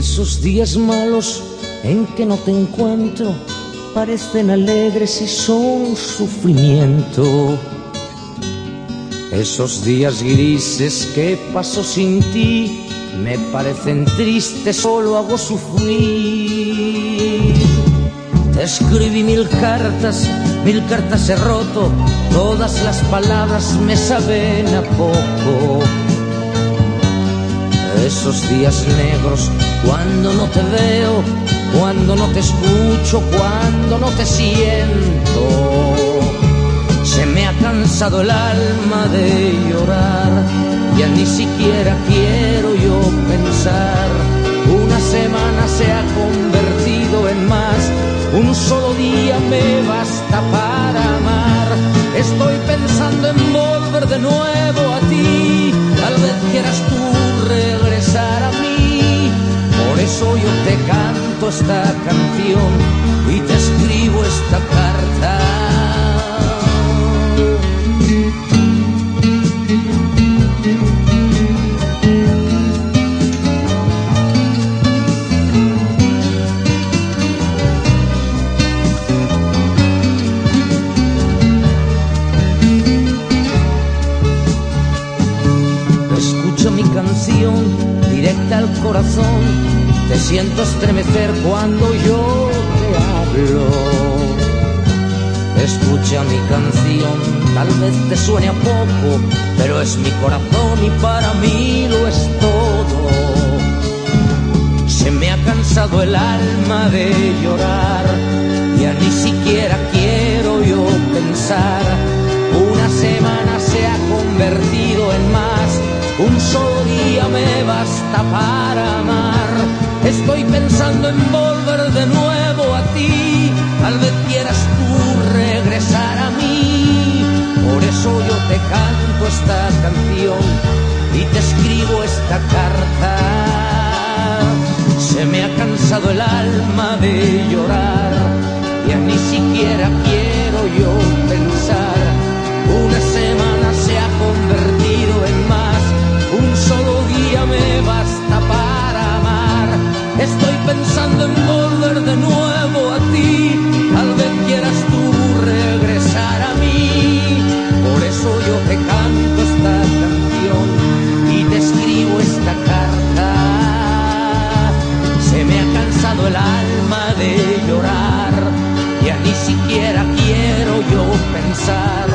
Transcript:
Esos días malos en que no te encuentro parecen alegres y son sufrimiento. Esos días grises que paso sin ti me parecen tristes, solo hago sufrir. Te escribí mil cartas, mil cartas he roto, todas las palabras me saben a poco. Esos días negros, cuando no te veo, cuando no te escucho, cuando no te siento. Se me ha cansado el alma de llorar, ya ni siquiera quiero yo pensar. Una semana se ha convertido en más, un solo día me basta para amar. Estoy pensando en volver de nuevo a ti, tal vez quieras tú regresar eso yo te canto esta canción y te escribo esta carta. Escucha mi canción directa al corazón, te siento estremecer cuando yo te hablo. Escucha mi canción, tal vez te suene a poco, pero es mi corazón y para mí lo es todo. Se me ha cansado el alma de llorar, ya ni siquiera quiero yo pensar. Una semana se ha convertido en más, un solo día me basta para amar. Estoy pensando en volver de nuevo a ti, tal vez quieras tú regresar a mí. Por eso yo te canto esta canción y te escribo esta carta. Se me ha cansado el alma de llorar, ya ni siquiera quiero yo inside.